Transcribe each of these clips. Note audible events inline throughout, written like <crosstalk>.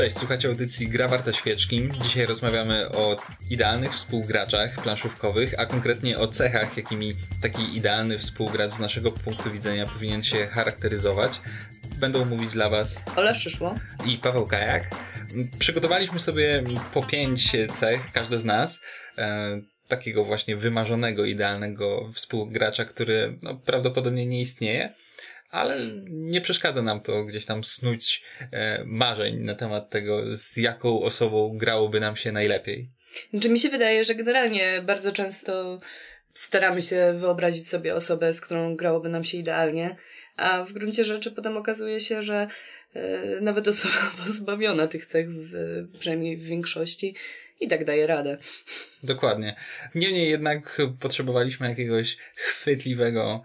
Cześć, słuchacie audycji Gra Warta Świeczki. Dzisiaj rozmawiamy o idealnych współgraczach planszówkowych, a konkretnie o cechach, jakimi taki idealny współgracz z naszego punktu widzenia powinien się charakteryzować. Będą mówić dla Was Ola Przyszło i Paweł Kajak. Przygotowaliśmy sobie po pięć cech, każdy z nas. E, takiego właśnie wymarzonego, idealnego współgracza, który no, prawdopodobnie nie istnieje ale nie przeszkadza nam to gdzieś tam snuć e, marzeń na temat tego, z jaką osobą grałoby nam się najlepiej. Znaczy mi się wydaje, że generalnie bardzo często staramy się wyobrazić sobie osobę, z którą grałoby nam się idealnie, a w gruncie rzeczy potem okazuje się, że e, nawet osoba <laughs> pozbawiona tych cech, w, przynajmniej w większości, i tak daje radę. Dokładnie. Niemniej jednak potrzebowaliśmy jakiegoś chwytliwego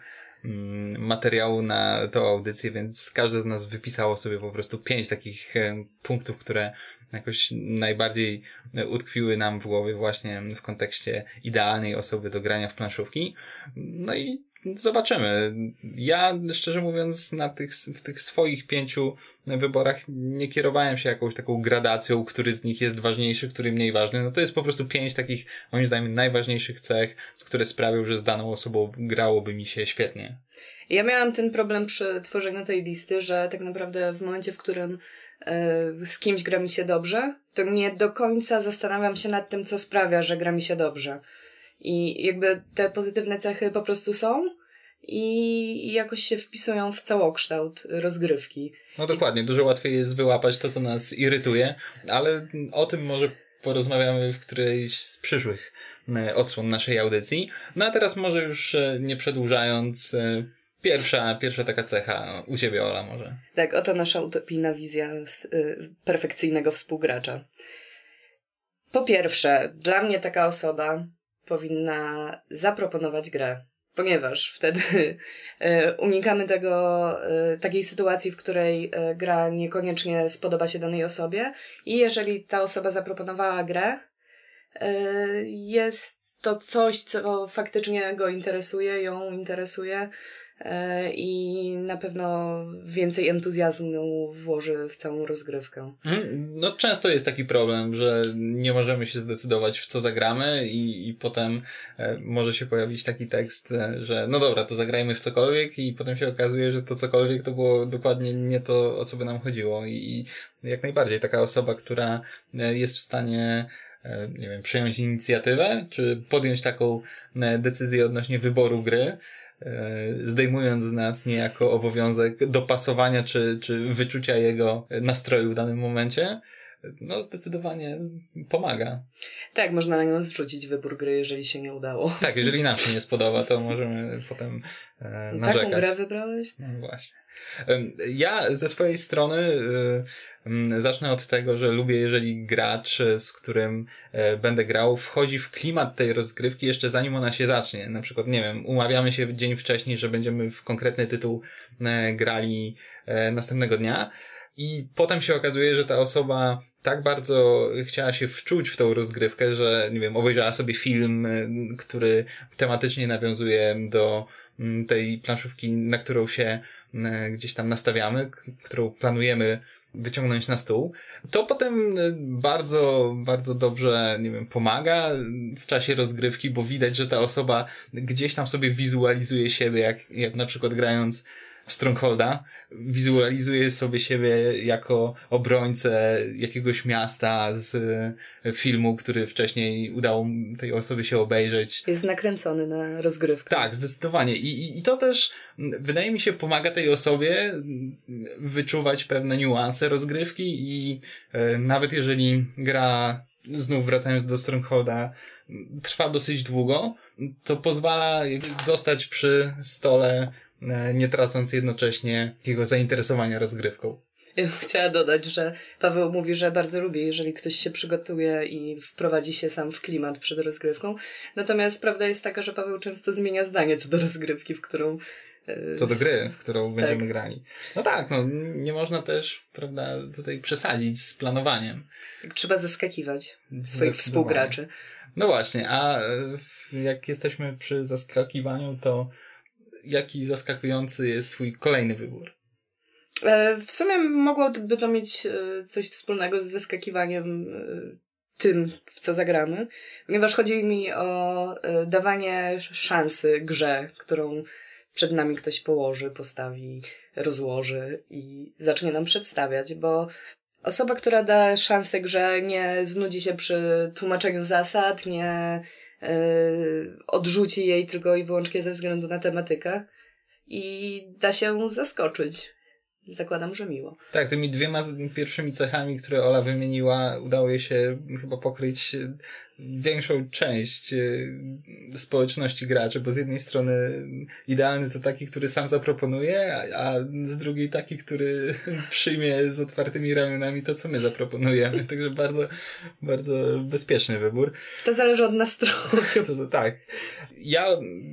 materiału na tą audycję, więc każdy z nas wypisało sobie po prostu pięć takich e, punktów, które jakoś najbardziej utkwiły nam w głowie właśnie w kontekście idealnej osoby do grania w planszówki. No i Zobaczymy. Ja, szczerze mówiąc, na tych, w tych swoich pięciu wyborach nie kierowałem się jakąś taką gradacją, który z nich jest ważniejszy, który mniej ważny. No to jest po prostu pięć takich, moim zdaniem, najważniejszych cech, które sprawią, że z daną osobą grałoby mi się świetnie. Ja miałam ten problem przy tworzeniu tej listy, że tak naprawdę w momencie, w którym e, z kimś gra mi się dobrze, to nie do końca zastanawiam się nad tym, co sprawia, że gra mi się dobrze. I jakby te pozytywne cechy po prostu są i jakoś się wpisują w całokształt rozgrywki. No dokładnie, dużo łatwiej jest wyłapać to, co nas irytuje, ale o tym może porozmawiamy w którejś z przyszłych e, odsłon naszej audycji. No a teraz może już e, nie przedłużając, e, pierwsza, pierwsza taka cecha u ciebie, Ola, może. Tak, oto nasza utopijna wizja perfekcyjnego współgracza. Po pierwsze, dla mnie taka osoba powinna zaproponować grę, ponieważ wtedy <laughs> e, unikamy tego, e, takiej sytuacji, w której e, gra niekoniecznie spodoba się danej osobie i jeżeli ta osoba zaproponowała grę, jest to coś, co faktycznie go interesuje, ją interesuje, i na pewno więcej entuzjazmu włoży w całą rozgrywkę. Mhm. No często jest taki problem, że nie możemy się zdecydować w co zagramy i, i potem e, może się pojawić taki tekst, e, że no dobra, to zagrajmy w cokolwiek i potem się okazuje, że to cokolwiek to było dokładnie nie to, o co by nam chodziło i, jak najbardziej taka osoba, która jest w stanie nie wiem, przejąć inicjatywę, czy podjąć taką decyzję odnośnie wyboru gry, E, zdejmując z nas niejako obowiązek dopasowania czy, czy wyczucia jego nastroju w danym momencie, no zdecydowanie pomaga. Tak, można na nią zrzucić wybór gry, jeżeli się nie udało. Tak, jeżeli nam się nie spodoba, to możemy potem e, narzekać. Taką grę wybrałeś? No właśnie. Ja ze swojej strony y, zacznę od tego, że lubię, jeżeli gracz, z którym e, będę grał, wchodzi w klimat tej rozgrywki jeszcze zanim ona się zacznie. Na przykład, nie wiem, umawiamy się dzień wcześniej, że będziemy w konkretny tytuł e, grali e, następnego dnia. I potem się okazuje, że ta osoba tak bardzo chciała się wczuć w tą rozgrywkę, że, nie wiem, obejrzała sobie film, który tematycznie nawiązuje do Mm, tej planszówki, na którą się mm, gdzieś tam nastawiamy, którą planujemy wyciągnąć na stół, to potem y, bardzo, bardzo dobrze, nie wiem, pomaga w czasie rozgrywki, bo widać, że ta osoba gdzieś tam sobie wizualizuje siebie, jak, jak na przykład grając Strongholda, wizualizuje sobie siebie jako obrońcę jakiegoś miasta z e, filmu, który wcześniej udało tej osobie się obejrzeć. Jest nakręcony na rozgrywkę. Tak, zdecydowanie. I, i, i to też wydaje mi się pomaga tej osobie wyczuwać pewne niuanse rozgrywki i e, nawet jeżeli gra znów wracając do Strongholda, trwa dosyć długo, to pozwala zostać przy stole nie tracąc jednocześnie takiego zainteresowania rozgrywką. Ja chciała dodać, że Paweł mówi, że bardzo lubi, jeżeli ktoś się przygotuje i wprowadzi się sam w klimat przed rozgrywką. Natomiast prawda jest taka, że Paweł często zmienia zdanie co do rozgrywki, w którą. E, co do gry, w którą tak. będziemy grali. No tak, no nie można też, prawda, tutaj przesadzić z planowaniem. Trzeba zaskakiwać swoich współgraczy. No właśnie, a jak jesteśmy przy zaskakiwaniu, to jaki zaskakujący jest twój kolejny wybór? E, w sumie mogłoby to mieć e, coś wspólnego z zaskakiwaniem e, tym, w co zagramy, ponieważ chodzi mi o dawanie szansy grze, którą przed nami ktoś położy, postawi, rozłoży i zacznie nam przedstawiać, bo osoba, która da szansę grze, nie znudzi się przy tłumaczeniu zasad, nie odrzuci jej tylko i wyłącznie ze względu na tematykę i da się zaskoczyć. Zakładam, że miło. Tak, tymi dwiema pierwszymi cechami, które Ola wymieniła, udało jej się chyba pokryć większą część e, społeczności graczy, bo z jednej strony idealny to taki, który sam zaproponuje, a, z drugiej taki, który <laughs> przyjmie z otwartymi ramionami to, co my zaproponujemy. <laughs> Także bardzo, bardzo bezpieczny wybór. To zależy od nastroju. <laughs> To, to, tak. Ja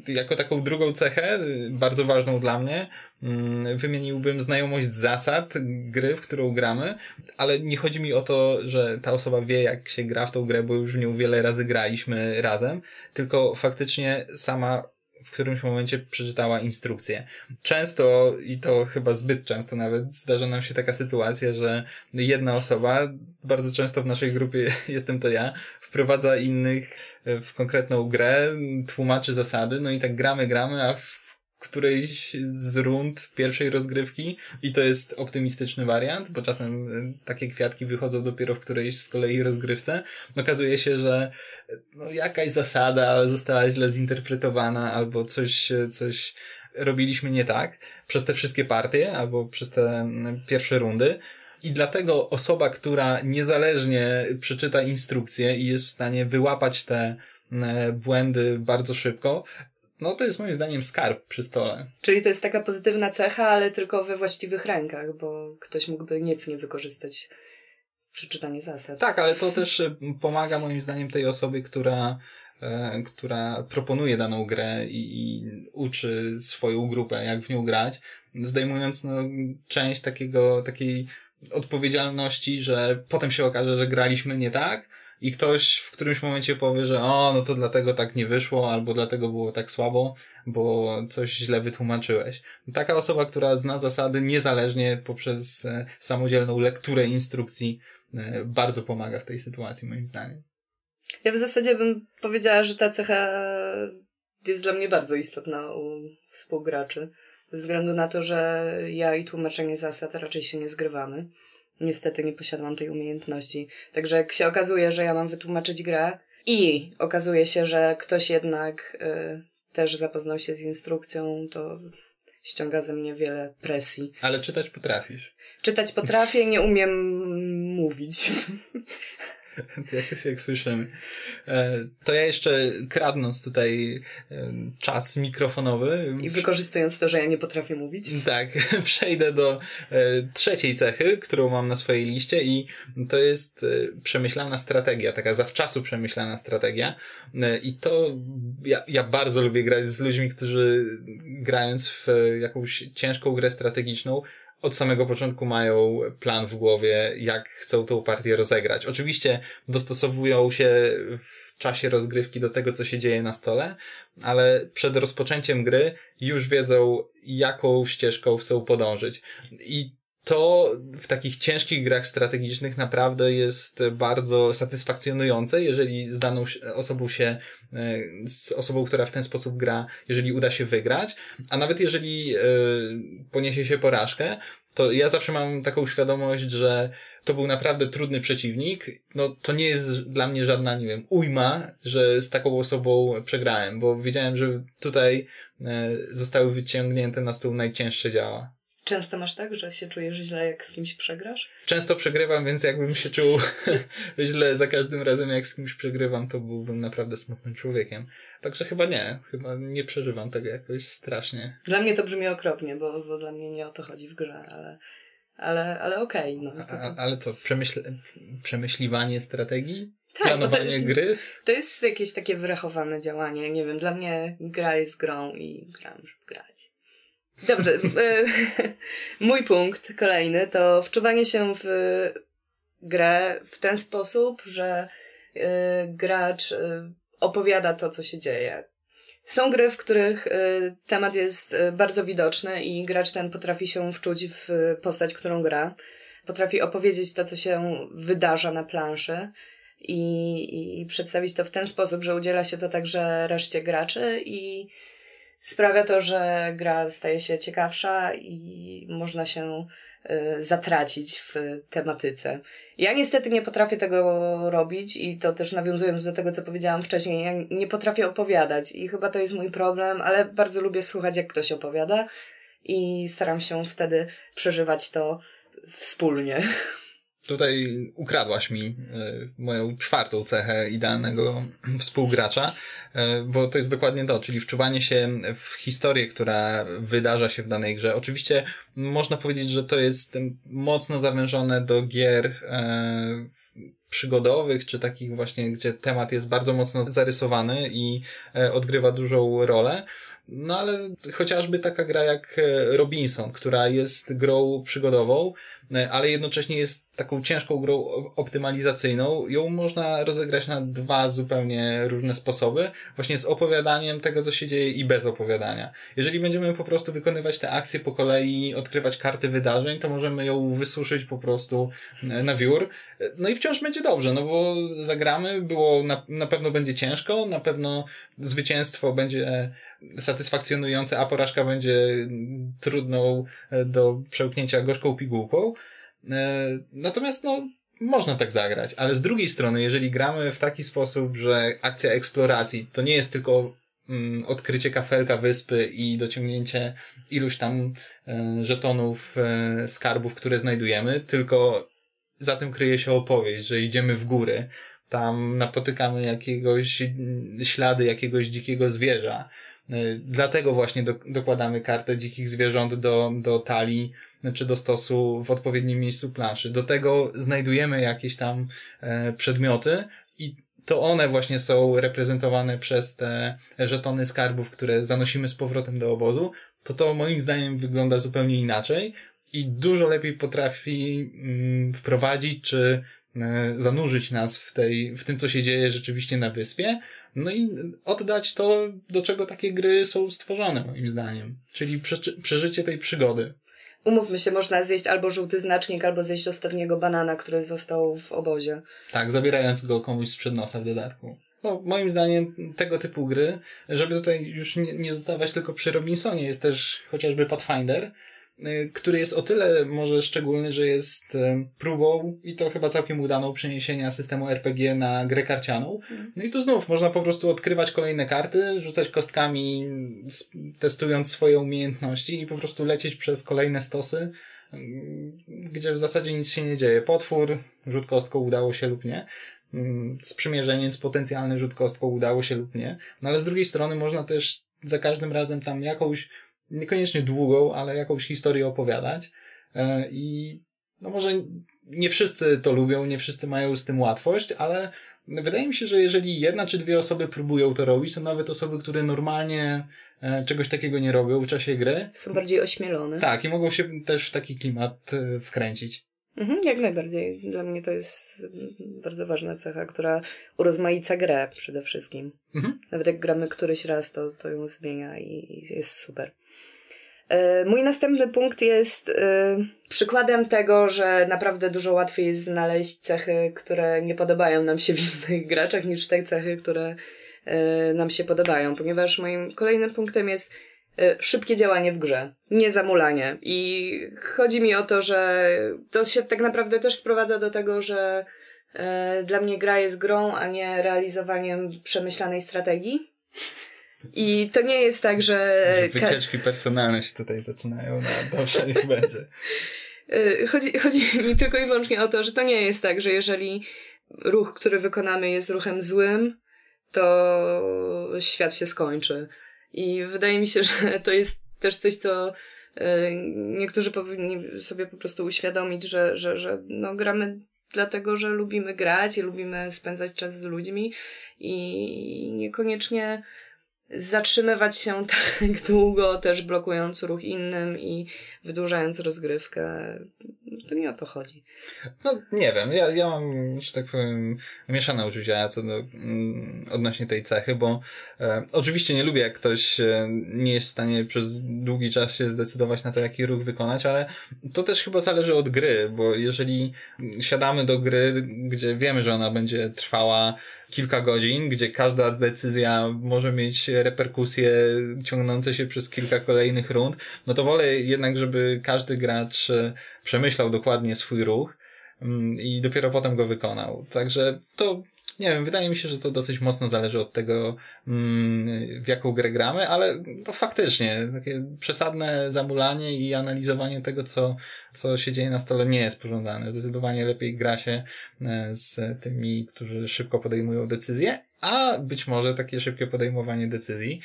jako taką drugą cechę, bardzo ważną dla mnie, mm, wymieniłbym znajomość zasad gry, w którą gramy, ale nie chodzi mi o to, że ta osoba wie, jak się gra w tą grę, bo już w nią wiele wiele razy graliśmy razem, tylko faktycznie sama w którymś momencie przeczytała instrukcję. Często, i to chyba zbyt często nawet, zdarza nam się taka sytuacja, że jedna osoba, bardzo często w naszej grupie <laughs> jestem to ja, wprowadza innych w konkretną grę, tłumaczy zasady, no i tak gramy, gramy, a w którejś z rund pierwszej rozgrywki i to jest optymistyczny wariant, bo czasem e, takie kwiatki wychodzą dopiero w którejś z kolei rozgrywce. Okazuje się, że no, jakaś zasada została źle zinterpretowana albo coś, e, coś robiliśmy nie tak przez te wszystkie partie albo przez te pierwsze rundy. I dlatego osoba, która niezależnie przeczyta instrukcję i jest w stanie wyłapać te błędy bardzo szybko, no to jest moim zdaniem skarb przy stole. Czyli to jest taka pozytywna cecha, ale tylko we właściwych rękach, bo ktoś mógłby nic nie wykorzystać przeczytanie zasad. Tak, ale to też e, pomaga moim zdaniem tej osobie, która, e, która proponuje daną grę i, i, uczy swoją grupę, jak w nią grać, zdejmując no, część takiego, takiej odpowiedzialności, że potem się okaże, że graliśmy nie tak, i ktoś w którymś momencie powie, że o, no to dlatego tak nie wyszło, albo dlatego było tak słabo, bo coś źle wytłumaczyłeś. Taka osoba, która zna zasady niezależnie poprzez e, samodzielną lekturę instrukcji, e, bardzo pomaga w tej sytuacji, moim zdaniem. Ja w zasadzie bym powiedziała, że ta cecha jest dla mnie bardzo istotna u współgraczy. Ze względu na to, że ja i tłumaczenie zasad raczej się nie zgrywamy. Niestety nie posiadam tej umiejętności. Także jak się okazuje, że ja mam wytłumaczyć grę i okazuje się, że ktoś jednak y, też zapoznał się z instrukcją, to ściąga ze mnie wiele presji. Ale czytać potrafisz. Czytać potrafię, nie umiem mówić. <laughs> <laughs> jak, jak słyszymy. E, to ja jeszcze kradnąc tutaj e, czas mikrofonowy. I wykorzystując to, że ja nie potrafię mówić. Tak, <laughs> przejdę do e, trzeciej cechy, którą mam na swojej liście i to jest przemyślana strategia, taka zawczasu przemyślana strategia. I to ja, ja bardzo lubię grać z ludźmi, którzy grając w jakąś ciężką grę strategiczną, od samego początku mają plan w głowie, jak chcą tą partię rozegrać. Oczywiście dostosowują się w czasie rozgrywki do tego, co się dzieje na stole, ale przed rozpoczęciem gry już wiedzą, jaką ścieżką chcą podążyć. I to w takich ciężkich grach strategicznych naprawdę jest bardzo satysfakcjonujące, jeżeli z daną osobą się, e, z osobą, która w ten sposób gra, jeżeli uda się wygrać, a nawet jeżeli e, poniesie się porażkę, to ja zawsze mam taką świadomość, że to był naprawdę trudny przeciwnik. No, to nie jest dla mnie żadna, nie wiem, ujma, że z taką osobą przegrałem, bo wiedziałem, że tutaj e, zostały wyciągnięte na stół najcięższe działa. Często masz tak, że się czujesz źle, jak z kimś przegrasz? Często przegrywam, więc jakbym się czuł <laughs> źle za każdym razem, jak z kimś przegrywam, to byłbym naprawdę smutnym człowiekiem. Także chyba nie. Chyba nie przeżywam tego jakoś strasznie. Dla mnie to brzmi okropnie, bo, bo dla mnie nie o to chodzi w grze, ale, ale, ale okej. Okay, no, to, ale co, przemyśl... przemyśliwanie strategii? Tak, Planowanie to, gry? To jest jakieś takie wyrachowane działanie. Nie wiem, dla mnie gra jest grą i gram, żeby grać. Dobrze. E, <laughs> mój punkt kolejny to wczuwanie się w grę w ten sposób, że e, gracz e, opowiada to, co się dzieje. Są gry, w których temat jest bardzo widoczny i gracz ten potrafi się wczuć w postać, którą gra. Potrafi opowiedzieć to, co się wydarza na planszy i, i przedstawić to w ten sposób, że udziela się to także reszcie graczy i sprawia to, że gra staje się ciekawsza i można się y, zatracić w tematyce. Ja niestety nie potrafię tego robić i to też nawiązując do tego, co powiedziałam wcześniej, ja nie potrafię opowiadać i chyba to jest mój problem, ale bardzo lubię słuchać, jak ktoś opowiada i staram się wtedy przeżywać to wspólnie. <laughs> Tutaj ukradłaś mi e, moją czwartą cechę idealnego <clears throat> współgracza, e, bo to jest dokładnie to, czyli wczuwanie się w historię, która wydarza się w danej grze. Oczywiście można powiedzieć, że to jest mocno zawężone do gier e, przygodowych, czy takich właśnie, gdzie temat jest bardzo mocno zarysowany i odgrywa dużą rolę. No ale chociażby taka gra jak Robinson, która jest grą przygodową, ale jednocześnie jest taką ciężką grą optymalizacyjną. Ją można rozegrać na dwa zupełnie różne sposoby, właśnie z opowiadaniem tego, co się dzieje i bez opowiadania. Jeżeli będziemy po prostu wykonywać te akcje po kolei, odkrywać karty wydarzeń, to możemy ją wysuszyć po prostu e, na wiór. E, no i wciąż będzie dobrze, no bo zagramy, było na, na pewno będzie ciężko, na pewno zwycięstwo będzie satysfakcjonujące, a porażka będzie trudną do przełknięcia gorzką pigułką. E, natomiast no, można tak zagrać, ale z drugiej strony, jeżeli gramy w taki sposób, że akcja eksploracji to nie jest tylko mm, odkrycie kafelka wyspy i dociągnięcie iluś tam e, żetonów, e, skarbów, które znajdujemy, tylko za tym kryje się opowieść, że idziemy w góry, tam napotykamy jakiegoś ślady jakiegoś dzikiego zwierza. Dlatego właśnie do, dokładamy kartę dzikich zwierząt do, do talii czy do stosu w odpowiednim miejscu planszy. Do tego znajdujemy jakieś tam e, przedmioty i to one właśnie są reprezentowane przez te żetony skarbów, które zanosimy z powrotem do obozu, to to moim zdaniem wygląda zupełnie inaczej i dużo lepiej potrafi mm, wprowadzić czy e, zanurzyć nas w, tej, w tym, co się dzieje rzeczywiście na wyspie, no i oddać to, do czego takie gry są stworzone, moim zdaniem. Czyli przeżycie tej przygody umówmy się, można zjeść albo żółty znacznik, albo zjeść ostatniego banana, który został w obozie. Tak, zabierając go komuś sprzed nosa w dodatku. No, moim zdaniem tego typu gry, żeby tutaj już nie, nie zostawać tylko przy Robinsonie, jest też chociażby Pathfinder, który jest o tyle może szczególny, że jest y, próbą i to chyba całkiem udaną przeniesienia systemu RPG na grę karcianą. Mhm. No i tu znów można po prostu odkrywać kolejne karty, rzucać kostkami, testując swoje umiejętności i po prostu lecieć przez kolejne stosy, y, gdzie w zasadzie nic się nie dzieje. Potwór, rzut kostką udało się lub nie. Sprzymierzeniec, potencjalny rzut kostką udało się lub nie. No ale z drugiej strony można też za każdym razem tam jakąś niekoniecznie długą, ale jakąś historię opowiadać. E, I no może nie wszyscy to lubią, nie wszyscy mają z tym łatwość, ale wydaje mi się, że jeżeli jedna czy dwie osoby próbują to robić, to nawet osoby, które normalnie e, czegoś takiego nie robią w czasie gry. Są bardziej ośmielone. Tak, i mogą się też w taki klimat e, wkręcić. Mhm, jak najbardziej. Dla mnie to jest bardzo ważna cecha, która urozmaica grę przede wszystkim. Mhm. Nawet jak gramy któryś raz, to, to ją zmienia i jest super. E, mój następny punkt jest e, przykładem tego, że naprawdę dużo łatwiej jest znaleźć cechy, które nie podobają nam się w innych graczach, niż te cechy, które e, nam się podobają, ponieważ moim kolejnym punktem jest szybkie działanie w grze, nie zamulanie. I chodzi mi o to, że to się tak naprawdę też sprowadza do tego, że dla mnie gra jest grą, a nie realizowaniem przemyślanej strategii. I to nie jest tak, że... Wycieczki personalne się tutaj zaczynają, no dobrze, niech będzie. Y, chodzi, chodzi mi tylko i wyłącznie o to, że to nie jest tak, że jeżeli ruch, który wykonamy jest ruchem złym, to świat się skończy. I wydaje mi się, że to jest też coś, co y, niektórzy powinni sobie po prostu uświadomić, że, że, że no, gramy dlatego, że lubimy grać i lubimy spędzać czas z ludźmi i niekoniecznie zatrzymywać się <laughs> tak długo, też blokując ruch innym i wydłużając rozgrywkę. To nie o to chodzi. No, nie wiem, ja, ja mam, że tak powiem, mieszane uczucia co do, mm, odnośnie tej cechy, bo e, oczywiście nie lubię, jak ktoś e, nie jest w stanie przez długi czas się zdecydować na to, jaki ruch wykonać, ale to też chyba zależy od gry, bo jeżeli siadamy do gry, gdzie wiemy, że ona będzie trwała kilka godzin, gdzie każda decyzja może mieć reperkusje ciągnące się przez kilka kolejnych rund, no to wolę jednak, żeby każdy gracz e, dokładnie swój ruch mm, i dopiero potem go wykonał. Także to nie wiem, wydaje mi się, że to dosyć mocno zależy od tego, mm, w jaką grę gramy, ale to faktycznie takie przesadne zamulanie i analizowanie tego, co, co się dzieje na stole nie jest pożądane. Zdecydowanie lepiej gra się e, z tymi, którzy szybko podejmują decyzje, a być może takie szybkie podejmowanie decyzji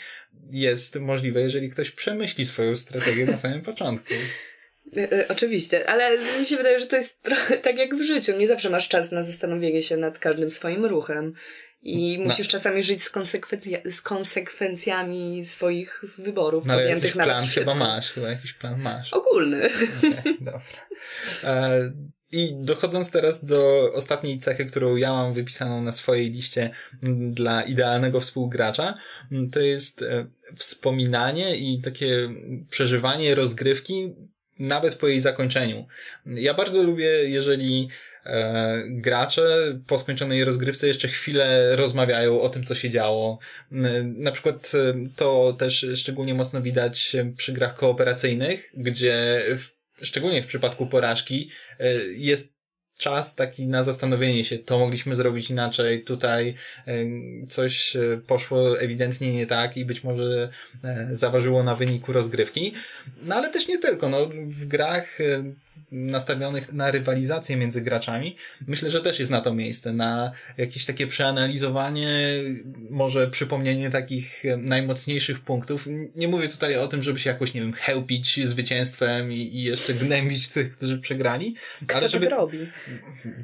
jest możliwe, jeżeli ktoś przemyśli swoją strategię na samym początku. <laughs> E, e, oczywiście, ale mi się wydaje, że to jest trochę <laughs> tak jak w życiu. Nie zawsze masz czas na zastanowienie się nad każdym swoim ruchem. I musisz no. czasami żyć z, konsekwencja- z konsekwencjami swoich wyborów. No, ale jakiś plan chyba masz, chyba jakiś plan masz. Ogólny. <laughs> Okay, dobra. E, I dochodząc teraz do ostatniej cechy, którą ja mam wypisaną na swojej liście dla idealnego współgracza, to jest wspominanie i takie przeżywanie rozgrywki nawet po jej zakończeniu. Ja bardzo lubię, jeżeli e, gracze po skończonej rozgrywce jeszcze chwilę rozmawiają o tym, co się działo. Na przykład e, to też szczególnie mocno widać przy grach kooperacyjnych, gdzie w, szczególnie w przypadku porażki e, jest czas taki na zastanowienie się, to mogliśmy zrobić inaczej, tutaj coś e, poszło ewidentnie nie tak i być może e, zaważyło na wyniku rozgrywki. No ale też nie tylko, no w grach e, nastawionych na rywalizację między graczami, myślę, że też jest na to miejsce, na jakieś takie przeanalizowanie, może przypomnienie takich najmocniejszych punktów. Nie mówię tutaj o tym, żeby się jakoś, nie wiem, chełpić zwycięstwem i, i jeszcze gnębić tych, którzy przegrali. Kto ale żeby... to robi?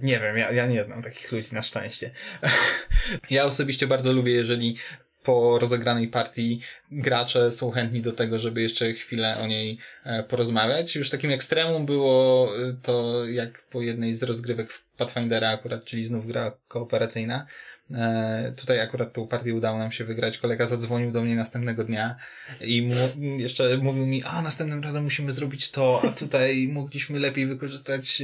Nie wiem, ja, ja nie znam takich ludzi, na szczęście. <laughs> ja osobiście bardzo lubię, jeżeli po rozegranej partii gracze są chętni do tego, żeby jeszcze chwilę o niej e, porozmawiać. Już takim ekstremum było e, to, jak po jednej z rozgrywek w Pathfindera akurat, czyli znów gra kooperacyjna, tutaj akurat tą partię udało nam się wygrać. Kolega zadzwonił do mnie następnego dnia i mu, jeszcze mówił mi, a następnym razem musimy zrobić to, a tutaj mogliśmy lepiej wykorzystać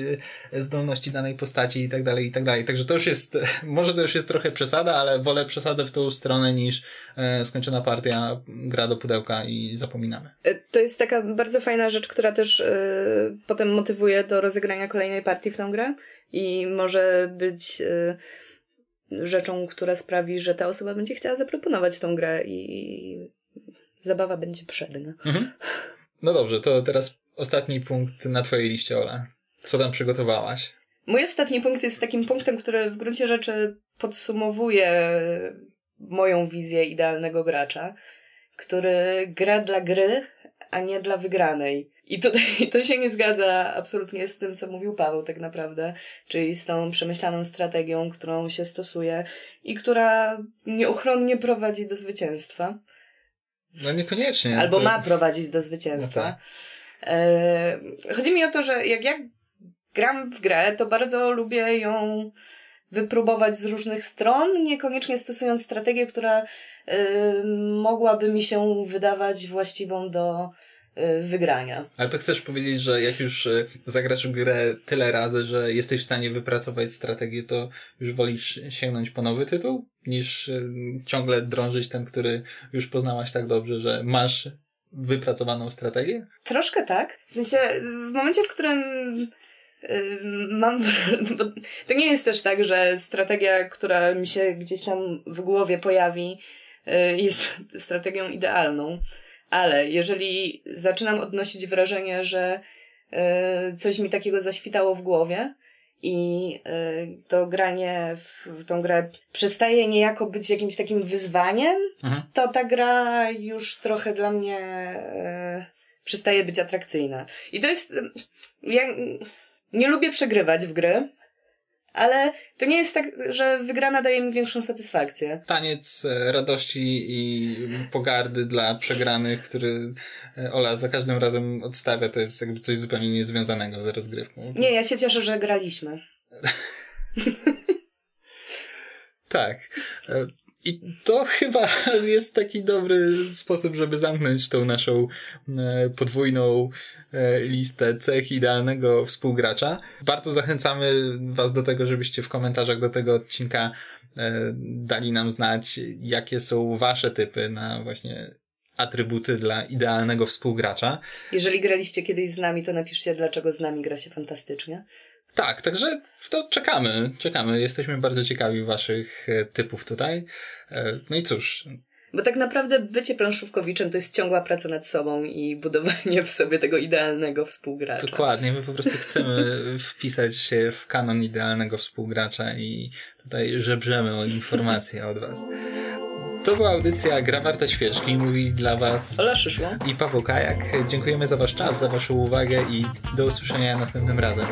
e, zdolności danej postaci i tak dalej, i tak dalej. Także to już jest, może to już jest trochę przesada, ale wolę przesadę w tą stronę niż e, skończona partia, gra do pudełka i zapominamy. To jest taka bardzo fajna rzecz, która też potem motywuje do rozegrania kolejnej partii w tą grę i może być rzeczą, która sprawi, że ta osoba będzie chciała zaproponować tą grę i zabawa będzie przednia. Mhm. No dobrze, to teraz ostatni punkt na twojej liście, Ola. Co tam przygotowałaś? Mój ostatni punkt jest takim punktem, który w gruncie rzeczy podsumowuje moją wizję idealnego gracza, który gra dla gry, a nie dla wygranej. I tutaj <laughs> to się nie zgadza absolutnie z tym, co mówił Paweł tak naprawdę, czyli z tą przemyślaną strategią, którą się stosuje i która nieuchronnie prowadzi do zwycięstwa. No niekoniecznie. Albo to... ma prowadzić do zwycięstwa. No tak. e... Chodzi mi o to, że jak ja gram w grę, to bardzo lubię ją wypróbować z różnych stron, niekoniecznie stosując strategię, która y, mogłaby mi się wydawać właściwą do wygrania. Ale to chcesz powiedzieć, że jak już y, zagrasz grę tyle razy, że jesteś w stanie wypracować strategię, to już wolisz sięgnąć po nowy tytuł, niż ciągle drążyć ten, który już poznałaś tak dobrze, że masz wypracowaną strategię? Troszkę tak. W sensie, w momencie, w którym mam. <laughs> To nie jest też tak, że strategia, która mi się gdzieś tam w głowie pojawi, y, jest <laughs> strategią idealną. Ale jeżeli zaczynam odnosić wrażenie, że y, coś mi takiego zaświtało w głowie i y, to granie w tą grę przestaje niejako być jakimś takim wyzwaniem, mhm. to ta gra już trochę dla mnie przestaje być atrakcyjna. I to jest. Ja, nie lubię przegrywać w gry, ale to nie jest tak, że wygrana daje mi większą satysfakcję. Taniec e, radości i pogardy dla przegranych, który e, Ola za każdym razem odstawia, to jest jakby coś zupełnie niezwiązanego z rozgrywką. Nie, ja się cieszę, że graliśmy. <laughs> tak. E, I to chyba <laughs> jest taki dobry sposób, żeby zamknąć tą naszą e, podwójną e, listę cech idealnego współgracza. Bardzo zachęcamy Was do tego, żebyście w komentarzach do tego odcinka dali nam znać, jakie są Wasze typy na właśnie atrybuty dla idealnego współgracza. Jeżeli graliście kiedyś z nami, to napiszcie, dlaczego z nami gra się fantastycznie. Tak, także to czekamy, czekamy. Jesteśmy bardzo ciekawi waszych e, typów tutaj. E, no i cóż. Bo tak naprawdę bycie planszówkowiczem to jest ciągła praca nad sobą i budowanie w sobie tego idealnego współgracza. Dokładnie, my po prostu chcemy <laughs> wpisać się w kanon idealnego współgracza i tutaj żebrzemy o informacje od was. To była audycja Gra Warta Świeczki. Mówi dla Was Szyszło i Paweł Kajak. Dziękujemy za Wasz czas, za Waszą uwagę i do usłyszenia następnym razem.